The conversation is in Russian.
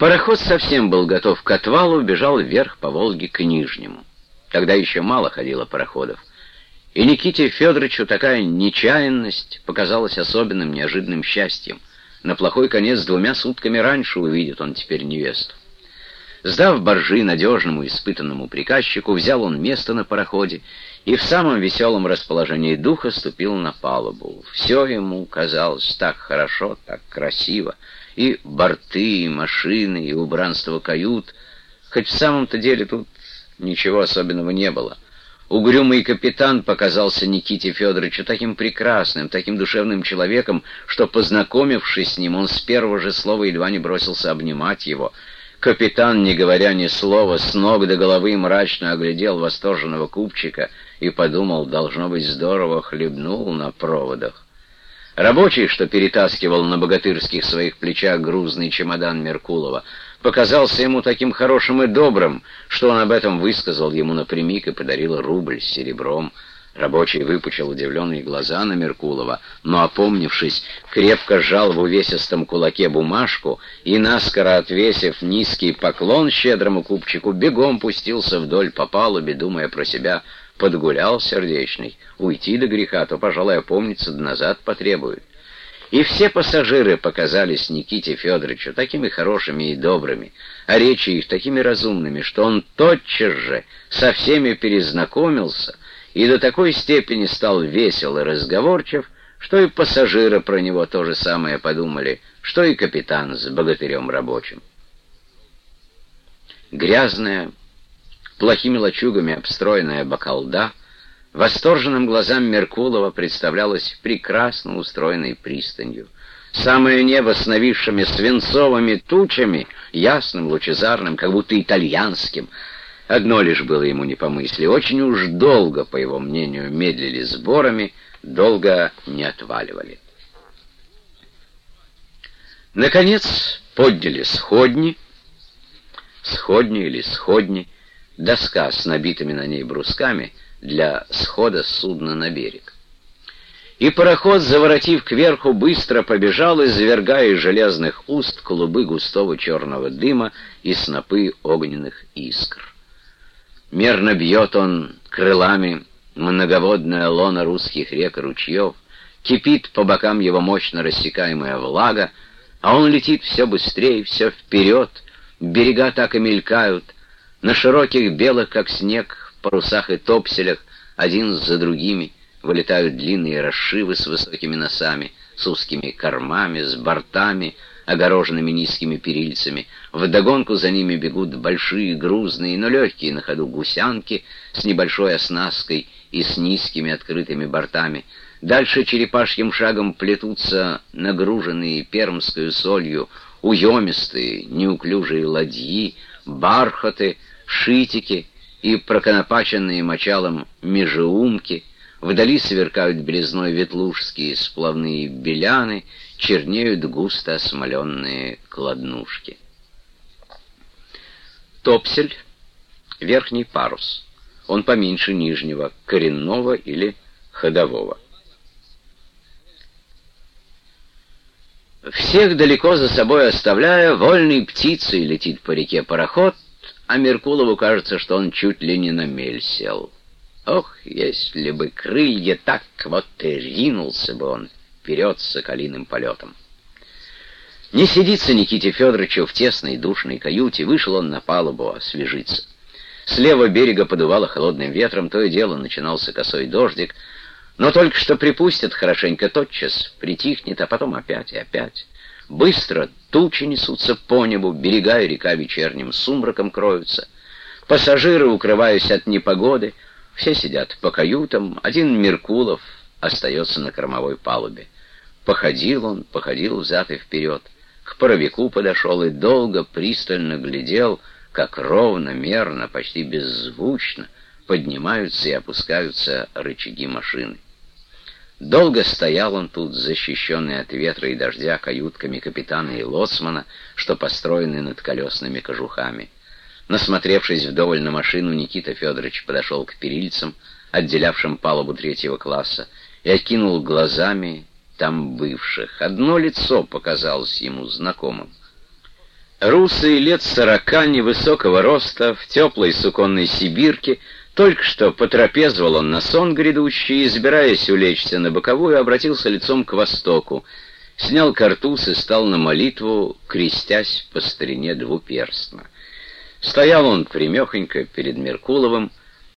Пароход совсем был готов к отвалу, бежал вверх по Волге к Нижнему. Тогда еще мало ходило пароходов. И Никите Федоровичу такая нечаянность показалась особенным неожиданным счастьем. На плохой конец двумя сутками раньше увидит он теперь невесту. Сдав боржи надежному испытанному приказчику, взял он место на пароходе и в самом веселом расположении духа ступил на палубу. Все ему казалось так хорошо, так красиво и борты, и машины, и убранство кают, хоть в самом-то деле тут ничего особенного не было. Угрюмый капитан показался Никите Федоровичу таким прекрасным, таким душевным человеком, что, познакомившись с ним, он с первого же слова едва не бросился обнимать его. Капитан, не говоря ни слова, с ног до головы мрачно оглядел восторженного купчика и подумал, должно быть здорово, хлебнул на проводах. Рабочий, что перетаскивал на богатырских своих плечах грузный чемодан Меркулова, показался ему таким хорошим и добрым, что он об этом высказал ему напрямик и подарил рубль с серебром. Рабочий выпучил удивленные глаза на Меркулова, но, опомнившись, крепко сжал в увесистом кулаке бумажку и, наскоро отвесив низкий поклон щедрому купчику, бегом пустился вдоль по палубе, думая про себя — Подгулял сердечный. Уйти до греха, то, пожалуй, опомниться да назад потребует. И все пассажиры показались Никите Федоровичу такими хорошими и добрыми, а речи их такими разумными, что он тотчас же со всеми перезнакомился и до такой степени стал весел и разговорчив, что и пассажиры про него то же самое подумали, что и капитан с богатырем рабочим. Грязная, плохими лачугами обстроенная бакалда, восторженным глазам Меркулова представлялась прекрасно устроенной пристанью. Самое небо с нависшими свинцовыми тучами, ясным, лучезарным, как будто итальянским. Одно лишь было ему не по мысли. Очень уж долго, по его мнению, медлили сборами, долго не отваливали. Наконец подняли сходни, сходни или сходни, доска с набитыми на ней брусками для схода судна на берег. И пароход, заворотив кверху, быстро побежал, извергая из железных уст клубы густого черного дыма и снопы огненных искр. Мерно бьет он крылами многоводная лона русских рек и ручьев, кипит по бокам его мощно рассекаемая влага, а он летит все быстрее, все вперед, берега так и мелькают — на широких белых, как снег, парусах и топселях, один за другими, вылетают длинные расшивы с высокими носами, с узкими кормами, с бортами, огороженными низкими перильцами. Вдогонку за ними бегут большие, грузные, но легкие на ходу гусянки с небольшой оснасткой и с низкими открытыми бортами. Дальше черепашьим шагом плетутся нагруженные пермской солью уемистые, неуклюжие ладьи, бархаты, шитики и проконопаченные мочалом межеумки, вдали сверкают белизной ветлужские сплавные беляны, чернеют густо осмоленные кладнушки. Топсель — верхний парус. Он поменьше нижнего, коренного или ходового. Всех далеко за собой оставляя, вольной птицей летит по реке пароход — а Меркулову кажется, что он чуть ли не на мель сел. Ох, если бы крылья так вот и ринулся бы он вперед с соколиным полетом. Не сидится Никите Федоровичу в тесной душной каюте, вышел он на палубу освежиться. Слева берега подувало холодным ветром, то и дело начинался косой дождик, но только что припустят хорошенько тотчас, притихнет, а потом опять и опять. Быстро тучи несутся по небу, берега и река вечерним сумраком кроются. Пассажиры, укрываясь от непогоды, все сидят по каютам, один Меркулов остается на кормовой палубе. Походил он, походил взад и вперед, к паровику подошел и долго пристально глядел, как ровно, мерно, почти беззвучно поднимаются и опускаются рычаги машины. Долго стоял он тут, защищенный от ветра и дождя каютками капитана и лоцмана, что построены над колесными кожухами. Насмотревшись вдоволь на машину, Никита Федорович подошел к перильцам, отделявшим палубу третьего класса, и окинул глазами там бывших. Одно лицо показалось ему знакомым. Русый лет сорока, невысокого роста, в теплой суконной сибирке, только что потрапезовал он на сон грядущий избираясь улечься на боковую, обратился лицом к востоку, снял картуз и стал на молитву, крестясь по старине двуперстно. Стоял он примехонько перед Меркуловым,